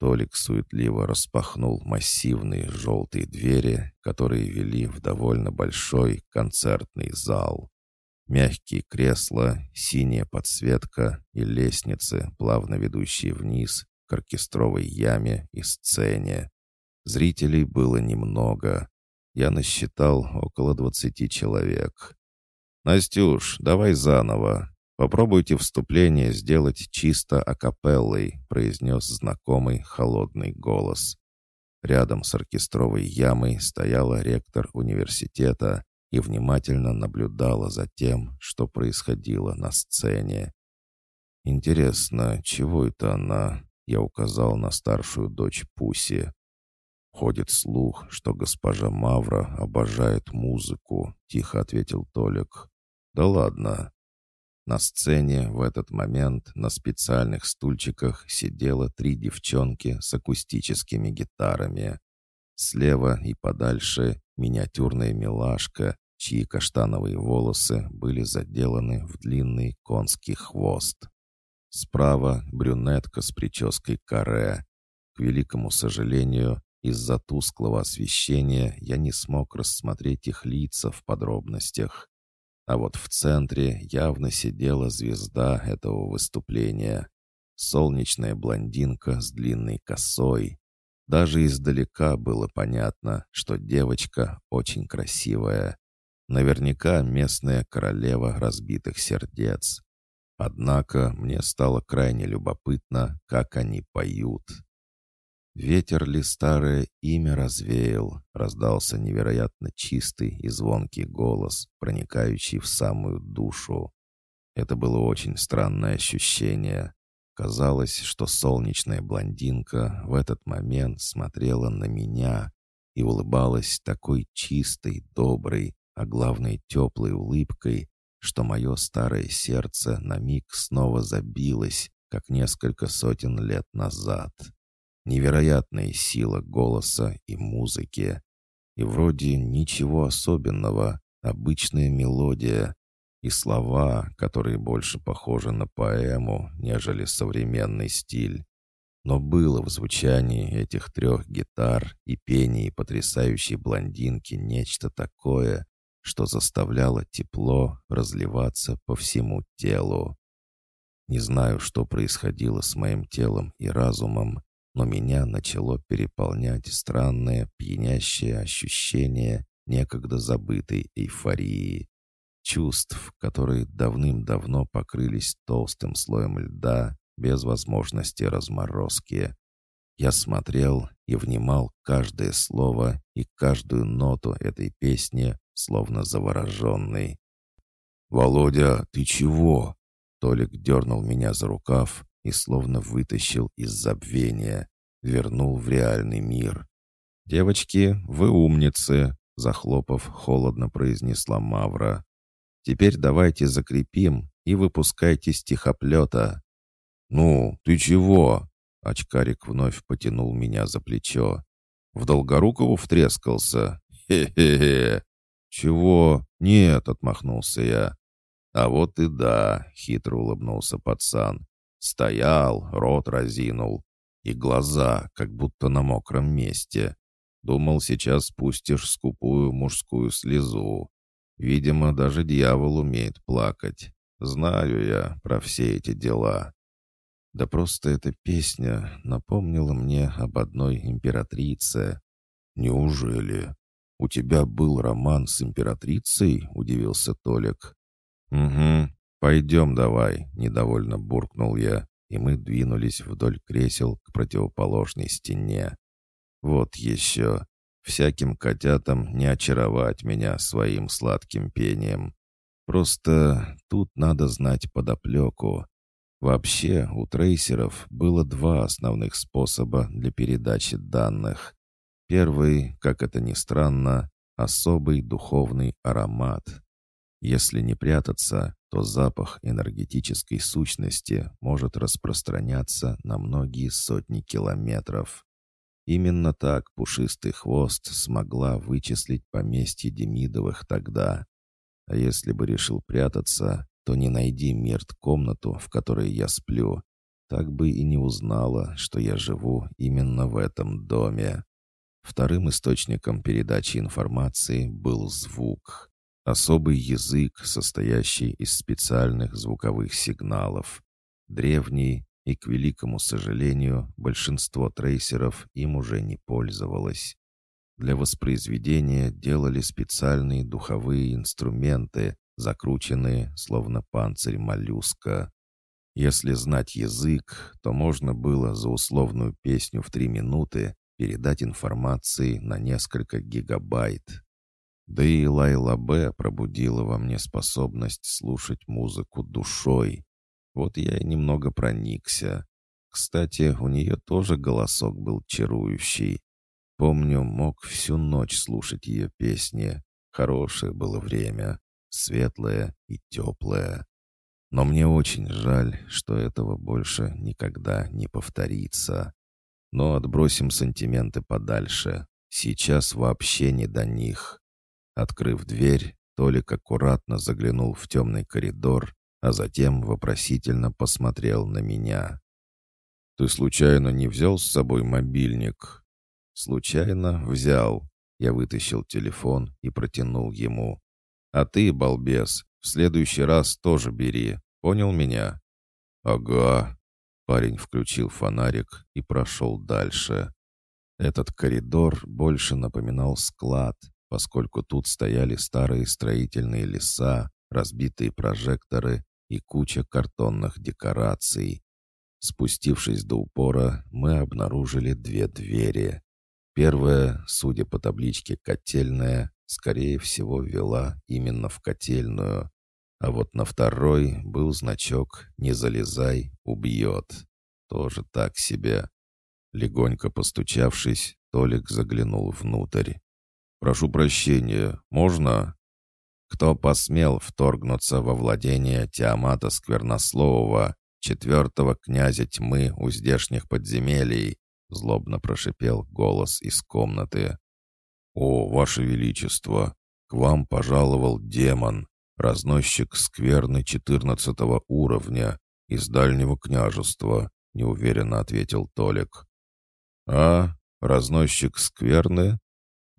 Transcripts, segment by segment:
Толик суетливо распахнул массивные желтые двери, которые вели в довольно большой концертный зал. Мягкие кресла, синяя подсветка и лестницы, плавно ведущие вниз к оркестровой яме и сцене. Зрителей было немного. Я насчитал около двадцати человек. «Настюш, давай заново. Попробуйте вступление сделать чисто акапеллой», произнес знакомый холодный голос. Рядом с оркестровой ямой стояла ректор университета и внимательно наблюдала за тем, что происходило на сцене. «Интересно, чего это она?» Я указал на старшую дочь Пуси. «Ходит слух, что госпожа Мавра обожает музыку», — тихо ответил Толик. «Да ладно». На сцене в этот момент на специальных стульчиках сидело три девчонки с акустическими гитарами. Слева и подальше миниатюрная милашка, чьи каштановые волосы были заделаны в длинный конский хвост. Справа брюнетка с прической каре. К великому сожалению, из-за тусклого освещения я не смог рассмотреть их лица в подробностях. А вот в центре явно сидела звезда этого выступления. Солнечная блондинка с длинной косой, даже издалека было понятно, что девочка очень красивая. Наверняка местная королева разбитых сердец. Однако мне стало крайне любопытно, как они поют. «Ветер ли старое имя развеял?» — раздался невероятно чистый и звонкий голос, проникающий в самую душу. Это было очень странное ощущение. Казалось, что солнечная блондинка в этот момент смотрела на меня и улыбалась такой чистой, доброй, а главное теплой улыбкой, что мое старое сердце на миг снова забилось, как несколько сотен лет назад. Невероятная сила голоса и музыки. И вроде ничего особенного, обычная мелодия, и слова, которые больше похожи на поэму, нежели современный стиль. Но было в звучании этих трех гитар и пении потрясающей блондинки нечто такое, что заставляло тепло разливаться по всему телу. Не знаю, что происходило с моим телом и разумом, но меня начало переполнять странное пьянящее ощущение некогда забытой эйфории чувств, которые давным-давно покрылись толстым слоем льда без возможности разморозки. Я смотрел и внимал каждое слово и каждую ноту этой песни, словно завороженный. «Володя, ты чего?» Толик дернул меня за рукав и словно вытащил из забвения, вернул в реальный мир. «Девочки, вы умницы!» Захлопав, холодно произнесла Мавра. Теперь давайте закрепим и выпускайте стихоплета». «Ну, ты чего?» Очкарик вновь потянул меня за плечо. «В Долгорукову втрескался? Хе-хе-хе!» «Чего? Нет!» — отмахнулся я. «А вот и да!» — хитро улыбнулся пацан. Стоял, рот разинул. И глаза, как будто на мокром месте. Думал, сейчас спустишь скупую мужскую слезу. Видимо, даже дьявол умеет плакать. Знаю я про все эти дела. Да просто эта песня напомнила мне об одной императрице. Неужели? У тебя был роман с императрицей? Удивился Толик. Угу. Пойдем давай, недовольно буркнул я, и мы двинулись вдоль кресел к противоположной стене. Вот еще. Всяким котятам не очаровать меня своим сладким пением. Просто тут надо знать подоплеку. Вообще, у трейсеров было два основных способа для передачи данных. Первый, как это ни странно, особый духовный аромат. Если не прятаться, то запах энергетической сущности может распространяться на многие сотни километров. Именно так пушистый хвост смогла вычислить поместье Демидовых тогда. А если бы решил прятаться, то не найди Мирт комнату, в которой я сплю, так бы и не узнала, что я живу именно в этом доме. Вторым источником передачи информации был звук. Особый язык, состоящий из специальных звуковых сигналов. Древний, и, к великому сожалению, большинство трейсеров им уже не пользовалось. Для воспроизведения делали специальные духовые инструменты, закрученные, словно панцирь моллюска. Если знать язык, то можно было за условную песню в три минуты передать информации на несколько гигабайт. Да и Лайла Б пробудила во мне способность слушать музыку душой. Вот я и немного проникся. Кстати, у нее тоже голосок был чарующий. Помню, мог всю ночь слушать ее песни. Хорошее было время, светлое и теплое. Но мне очень жаль, что этого больше никогда не повторится. Но отбросим сантименты подальше. Сейчас вообще не до них. Открыв дверь, Толик аккуратно заглянул в темный коридор, а затем вопросительно посмотрел на меня. «Ты случайно не взял с собой мобильник?» «Случайно взял». Я вытащил телефон и протянул ему. «А ты, балбес, в следующий раз тоже бери. Понял меня?» «Ага». Парень включил фонарик и прошел дальше. Этот коридор больше напоминал склад, поскольку тут стояли старые строительные леса, разбитые прожекторы и куча картонных декораций. Спустившись до упора, мы обнаружили две двери. Первая, судя по табличке «котельная», скорее всего, вела именно в котельную, а вот на второй был значок «Не залезай, убьет». Тоже так себе. Легонько постучавшись, Толик заглянул внутрь. «Прошу прощения, можно?» Кто посмел вторгнуться во владение Тиамата Сквернослового, четвертого князя тьмы у здешних подземелий?» Злобно прошипел голос из комнаты. «О, Ваше Величество! К вам пожаловал демон, разносчик скверны четырнадцатого уровня из дальнего княжества», неуверенно ответил Толик. «А, разносчик скверны?»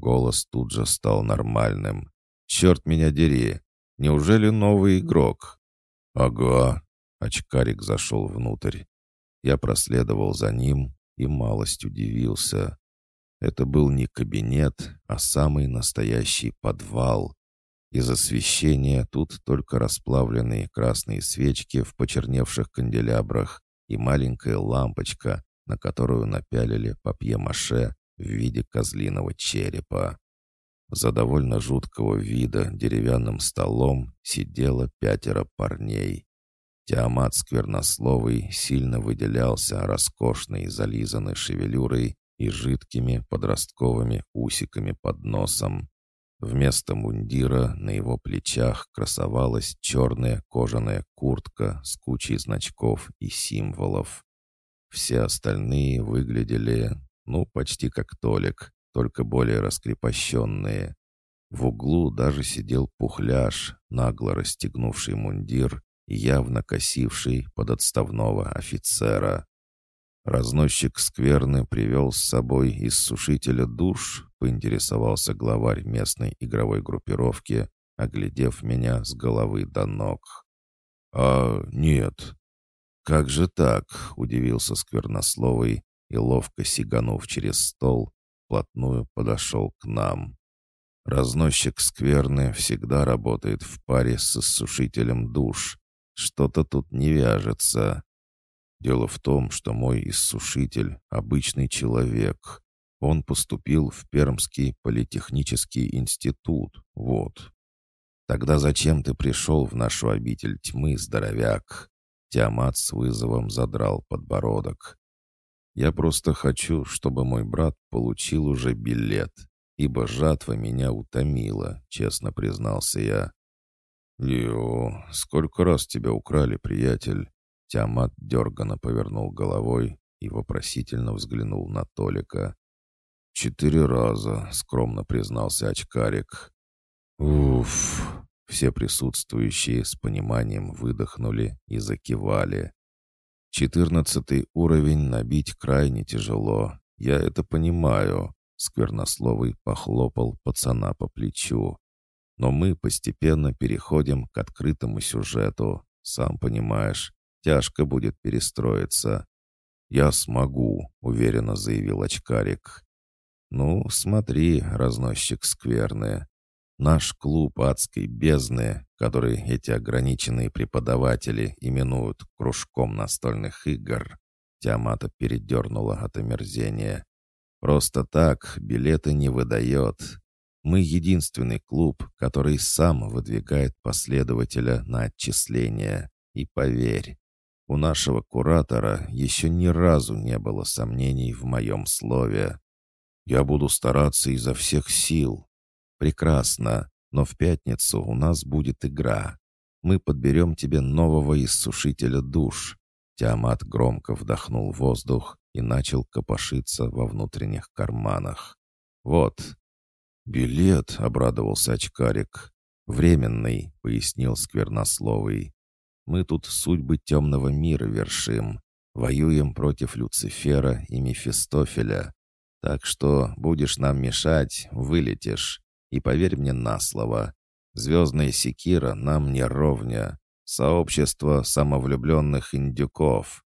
Голос тут же стал нормальным. «Черт меня дери! Неужели новый игрок?» «Ага!» — очкарик зашел внутрь. Я проследовал за ним и малость удивился. Это был не кабинет, а самый настоящий подвал. Из освещения тут только расплавленные красные свечки в почерневших канделябрах и маленькая лампочка, на которую напялили папье-маше в виде козлиного черепа. За довольно жуткого вида деревянным столом сидело пятеро парней. Тиамат Сквернословый сильно выделялся роскошной зализанной шевелюрой и жидкими подростковыми усиками под носом. Вместо мундира на его плечах красовалась черная кожаная куртка с кучей значков и символов. Все остальные выглядели, ну, почти как Толик, только более раскрепощенные. В углу даже сидел пухляш, нагло расстегнувший мундир и явно косивший под отставного офицера. Разносчик скверны привел с собой из сушителя душ, поинтересовался главарь местной игровой группировки, оглядев меня с головы до ног. «А нет». «Как же так?» — удивился сквернословый и, ловко сиганув через стол, вплотную подошел к нам. Разносчик скверны всегда работает в паре с иссушителем душ. Что-то тут не вяжется. Дело в том, что мой иссушитель — обычный человек. Он поступил в Пермский политехнический институт. Вот. Тогда зачем ты пришел в нашу обитель тьмы, здоровяк? Тиамат с вызовом задрал подбородок. Я просто хочу, чтобы мой брат получил уже билет, ибо жатва меня утомила, честно признался я. «Лио, сколько раз тебя украли, приятель?» Тиамат дерганно повернул головой и вопросительно взглянул на Толика. «Четыре раза», — скромно признался очкарик. «Уф!» Все присутствующие с пониманием выдохнули и закивали. Четырнадцатый уровень набить крайне тяжело. Я это понимаю. Сквернословый похлопал пацана по плечу. Но мы постепенно переходим к открытому сюжету. Сам понимаешь, тяжко будет перестроиться. «Я смогу», — уверенно заявил очкарик. «Ну, смотри, разносчик скверны. Наш клуб адской бездны, который эти ограниченные преподаватели именуют кружком настольных игр, Тиамата передернула от омерзения. Просто так билеты не выдает. Мы единственный клуб, который сам выдвигает последователя на отчисление. И поверь, у нашего куратора еще ни разу не было сомнений в моем слове. Я буду стараться изо всех сил. Прекрасно, но в пятницу у нас будет игра. Мы подберем тебе нового иссушителя душ. Тиамат громко вдохнул воздух и начал копошиться во внутренних карманах. «Вот». «Билет», — обрадовался очкарик. «Временный», — пояснил сквернословый. «Мы тут судьбы темного мира вершим. Воюем против Люцифера и Мефистофеля. Так что будешь нам мешать, вылетишь. И поверь мне на слово, звездная секира нам не ровня. Сообщество самовлюбленных индюков.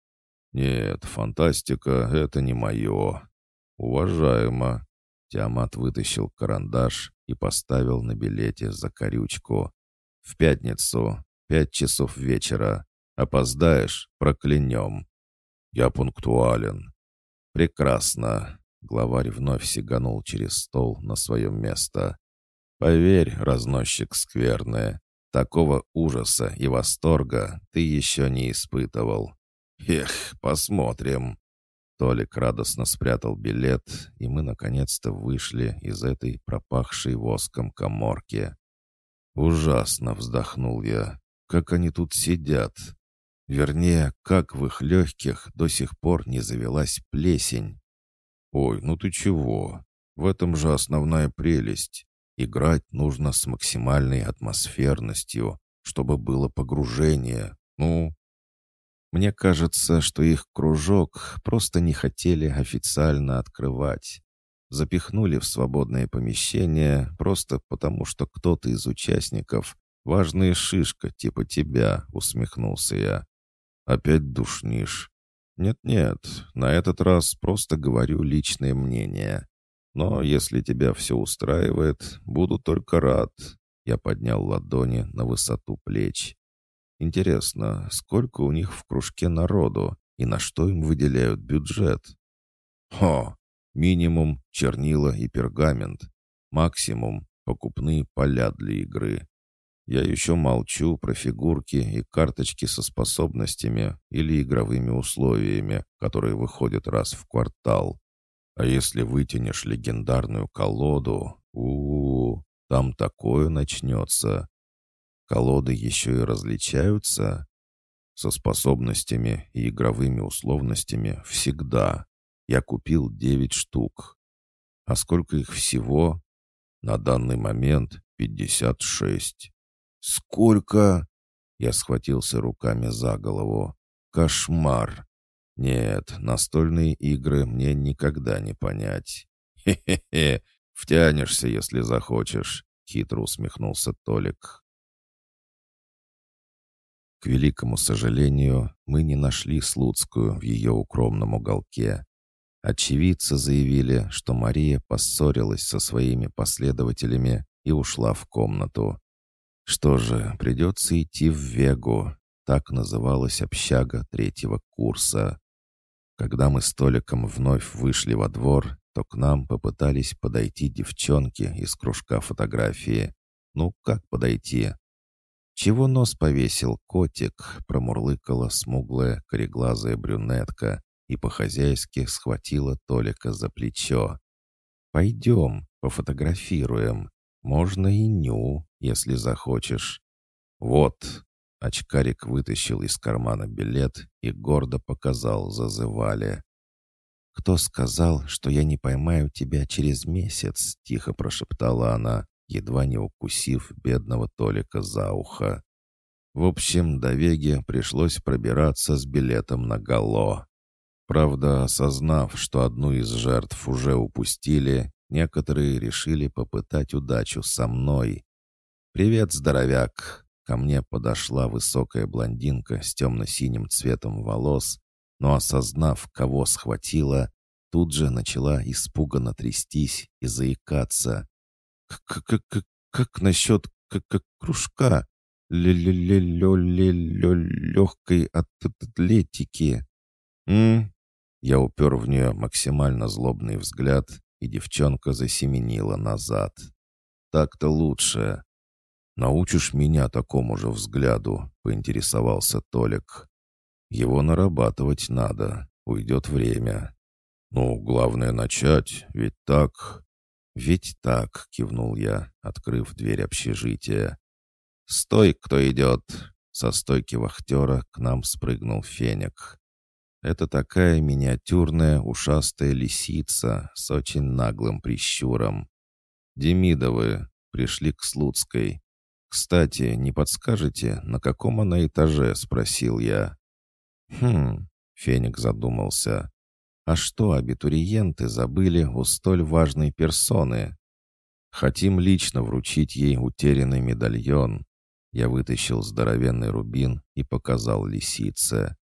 Нет, фантастика — это не мое. Уважаемо. Тиамат вытащил карандаш и поставил на билете за корючку. В пятницу, пять часов вечера. Опоздаешь — проклянем. Я пунктуален. Прекрасно. Главарь вновь сиганул через стол на свое место. Поверь, разносчик скверное, такого ужаса и восторга ты еще не испытывал. Эх, посмотрим. Толик радостно спрятал билет, и мы наконец-то вышли из этой пропахшей воском коморки. Ужасно вздохнул я. Как они тут сидят. Вернее, как в их легких до сих пор не завелась плесень. Ой, ну ты чего? В этом же основная прелесть. Играть нужно с максимальной атмосферностью, чтобы было погружение. Ну, мне кажется, что их кружок просто не хотели официально открывать. Запихнули в свободное помещение просто потому, что кто-то из участников «Важная шишка, типа тебя», — усмехнулся я. «Опять душнишь?» «Нет-нет, на этот раз просто говорю личное мнение. Но если тебя все устраивает, буду только рад». Я поднял ладони на высоту плеч. «Интересно, сколько у них в кружке народу и на что им выделяют бюджет?» «Хо! Минимум — чернила и пергамент. Максимум — покупные поля для игры. Я еще молчу про фигурки и карточки со способностями или игровыми условиями, которые выходят раз в квартал. А если вытянешь легендарную колоду, у, -у, -у там такое начнется. Колоды еще и различаются. Со способностями и игровыми условностями всегда. Я купил девять штук. А сколько их всего? На данный момент пятьдесят шесть. Сколько? Я схватился руками за голову. Кошмар. Нет, настольные игры мне никогда не понять. Хе-хе-хе, втянешься, если захочешь, хитро усмехнулся Толик. К великому сожалению, мы не нашли Слуцкую в ее укромном уголке. Очевидцы заявили, что Мария поссорилась со своими последователями и ушла в комнату. Что же, придется идти в Вегу. Так называлась общага третьего курса. Когда мы с Толиком вновь вышли во двор, то к нам попытались подойти девчонки из кружка фотографии. Ну, как подойти? «Чего нос повесил, котик?» — промурлыкала смуглая, кореглазая брюнетка и по-хозяйски схватила Толика за плечо. «Пойдем, пофотографируем. Можно и ню, если захочешь». «Вот», Очкарик вытащил из кармана билет и гордо показал зазывали. «Кто сказал, что я не поймаю тебя через месяц?» — тихо прошептала она, едва не укусив бедного Толика за ухо. В общем, до Веги пришлось пробираться с билетом на Гало. Правда, осознав, что одну из жертв уже упустили, некоторые решили попытать удачу со мной. «Привет, здоровяк!» Ко мне подошла высокая блондинка с темно-синим цветом волос, но, осознав, кого схватила, тут же начала испуганно трястись и заикаться. «Как, как насчет как, как кружка? Легкой атлетики?» Я упер в нее максимально злобный взгляд, и девчонка засеменила назад. «Так-то лучше. Научишь меня такому же взгляду?» — поинтересовался Толик. «Его нарабатывать надо. Уйдет время». «Ну, главное начать, ведь так...» «Ведь так», — кивнул я, открыв дверь общежития. «Стой, кто идет!» Со стойки вахтера к нам спрыгнул феник. Это такая миниатюрная ушастая лисица с очень наглым прищуром. Демидовы пришли к Слуцкой. «Кстати, не подскажете, на каком она этаже?» — спросил я. «Хм...» — Феник задумался. «А что абитуриенты забыли у столь важной персоны?» «Хотим лично вручить ей утерянный медальон». Я вытащил здоровенный рубин и показал лисице.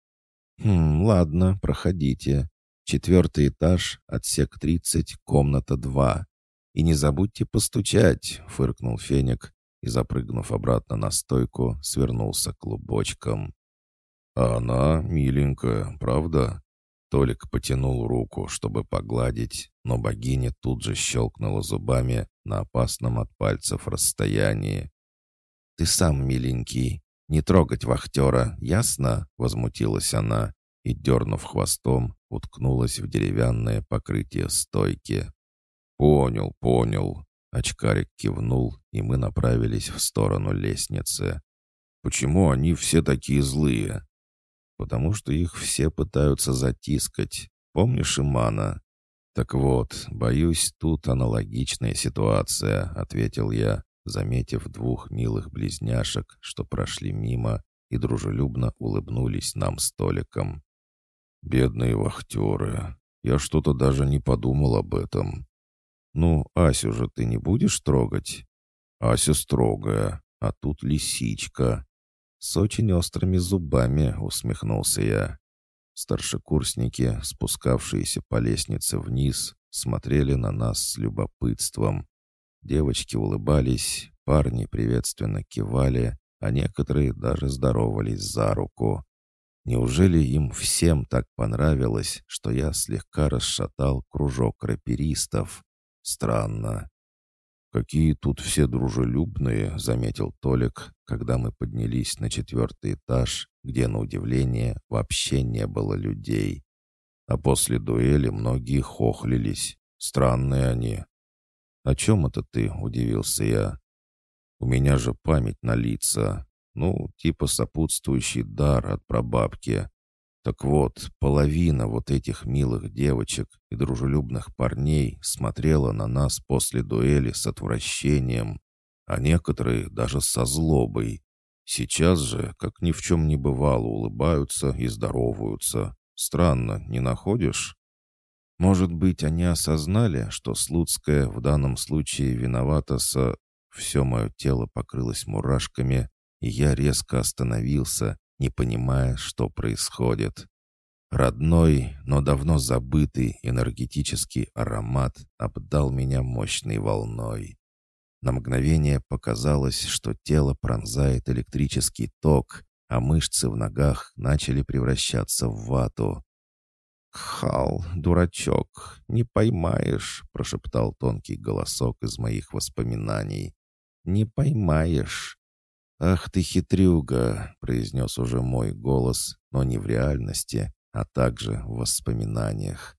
«Хм, ладно, проходите. Четвертый этаж, отсек 30, комната 2. И не забудьте постучать», — фыркнул Феник и, запрыгнув обратно на стойку, свернулся клубочком. «А она миленькая, правда?» Толик потянул руку, чтобы погладить, но богиня тут же щелкнула зубами на опасном от пальцев расстоянии. «Ты сам миленький, «Не трогать вахтера, ясно?» — возмутилась она и, дернув хвостом, уткнулась в деревянное покрытие стойки. «Понял, понял». Очкарик кивнул, и мы направились в сторону лестницы. «Почему они все такие злые?» «Потому что их все пытаются затискать. Помнишь Имана?» «Так вот, боюсь, тут аналогичная ситуация», — ответил я, заметив двух милых близняшек, что прошли мимо и дружелюбно улыбнулись нам столиком. «Бедные вахтеры! Я что-то даже не подумал об этом. Ну, Асю же ты не будешь трогать?» «Ася строгая, а тут лисичка». «С очень острыми зубами», — усмехнулся я. Старшекурсники, спускавшиеся по лестнице вниз, смотрели на нас с любопытством, Девочки улыбались, парни приветственно кивали, а некоторые даже здоровались за руку. Неужели им всем так понравилось, что я слегка расшатал кружок раперистов? Странно. «Какие тут все дружелюбные», — заметил Толик, когда мы поднялись на четвертый этаж, где, на удивление, вообще не было людей. А после дуэли многие хохлились. Странные они. «О чем это ты?» — удивился я. «У меня же память на лица. Ну, типа сопутствующий дар от прабабки. Так вот, половина вот этих милых девочек и дружелюбных парней смотрела на нас после дуэли с отвращением, а некоторые даже со злобой. Сейчас же, как ни в чем не бывало, улыбаются и здороваются. Странно, не находишь?» Может быть, они осознали, что Слуцкая в данном случае виновата со... Все мое тело покрылось мурашками, и я резко остановился, не понимая, что происходит. Родной, но давно забытый энергетический аромат обдал меня мощной волной. На мгновение показалось, что тело пронзает электрический ток, а мышцы в ногах начали превращаться в вату. «Хал, дурачок, не поймаешь», — прошептал тонкий голосок из моих воспоминаний. «Не поймаешь». «Ах ты хитрюга», — произнес уже мой голос, но не в реальности, а также в воспоминаниях.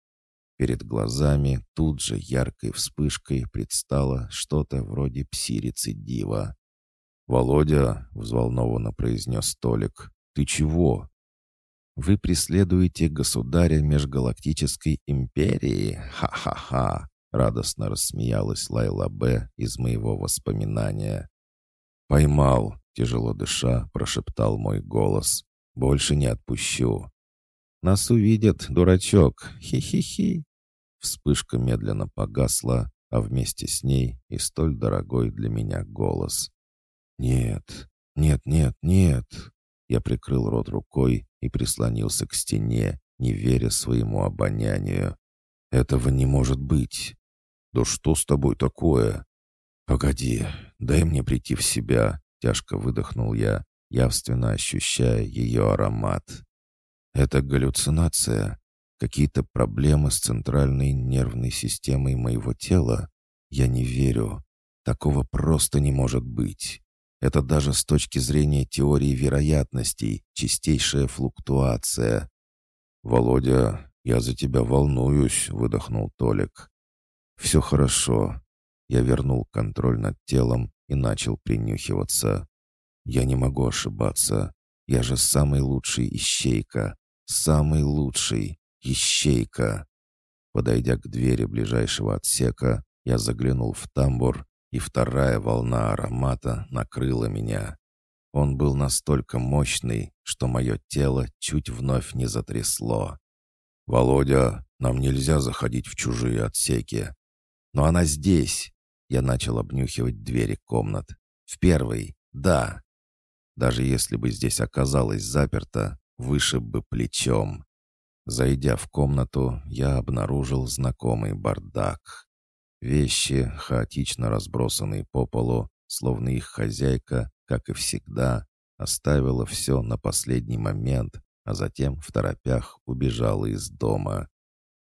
Перед глазами тут же яркой вспышкой предстало что-то вроде пси-рецидива. «Володя», — взволнованно произнес Толик, — «ты чего?» Вы преследуете государя межгалактической империи? Ха-ха-ха!» Радостно рассмеялась Лайла Б. из моего воспоминания. «Поймал!» — тяжело дыша, прошептал мой голос. «Больше не отпущу». «Нас увидят, дурачок! Хи-хи-хи!» Вспышка медленно погасла, а вместе с ней и столь дорогой для меня голос. «Нет, нет, нет, нет!» Я прикрыл рот рукой и прислонился к стене, не веря своему обонянию. «Этого не может быть!» «Да что с тобой такое?» «Погоди, дай мне прийти в себя», — тяжко выдохнул я, явственно ощущая ее аромат. «Это галлюцинация, какие-то проблемы с центральной нервной системой моего тела. Я не верю. Такого просто не может быть. Это даже с точки зрения теории вероятностей чистейшая флуктуация. «Володя, я за тебя волнуюсь», — выдохнул Толик. «Все хорошо. Я вернул контроль над телом и начал принюхиваться. Я не могу ошибаться. Я же самый лучший ищейка. Самый лучший ищейка. Подойдя к двери ближайшего отсека, я заглянул в тамбур, и вторая волна аромата накрыла меня. Он был настолько мощный, что мое тело чуть вновь не затрясло. «Володя, нам нельзя заходить в чужие отсеки». «Но она здесь. Я начал обнюхивать двери комнат. В первый — да. Даже если бы здесь оказалось заперто, выше бы плечом. Зайдя в комнату, я обнаружил знакомый бардак. Вещи, хаотично разбросанные по полу, словно их хозяйка, как и всегда, оставила все на последний момент, а затем в торопях убежала из дома.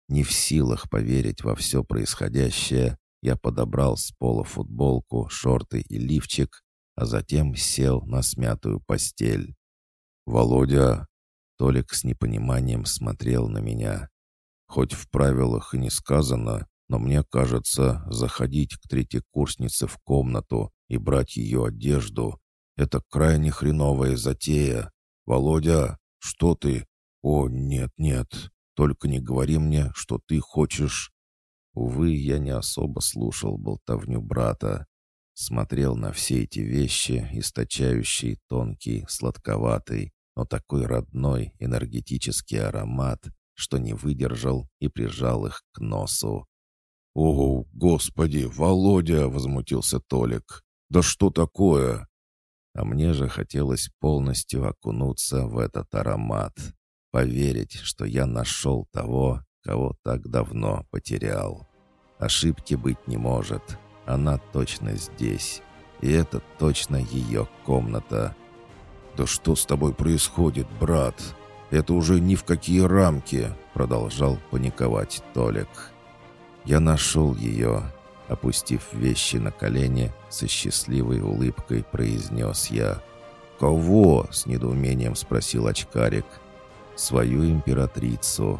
Не в силах поверить во все происходящее, я подобрал с пола футболку, шорты и лифчик, а затем сел на смятую постель. «Володя!» Толик с непониманием смотрел на меня. «Хоть в правилах и не сказано, но мне кажется, заходить к третьекурснице в комнату и брать ее одежду — это крайне хреновая затея. Володя, что ты? О, нет, нет, только не говори мне, что ты хочешь...» Увы, я не особо слушал болтовню брата. Смотрел на все эти вещи, источающие тонкий, сладковатый, но такой родной энергетический аромат, что не выдержал и прижал их к носу. «О, господи, Володя!» — возмутился Толик. «Да что такое?» А мне же хотелось полностью окунуться в этот аромат, поверить, что я нашел того, кого так давно потерял. Ошибки быть не может. Она точно здесь. И это точно ее комната. «Да что с тобой происходит, брат? Это уже ни в какие рамки!» Продолжал паниковать Толик. Я нашел ее. Опустив вещи на колени, со счастливой улыбкой произнес я. «Кого?» — с недоумением спросил очкарик. «Свою императрицу»,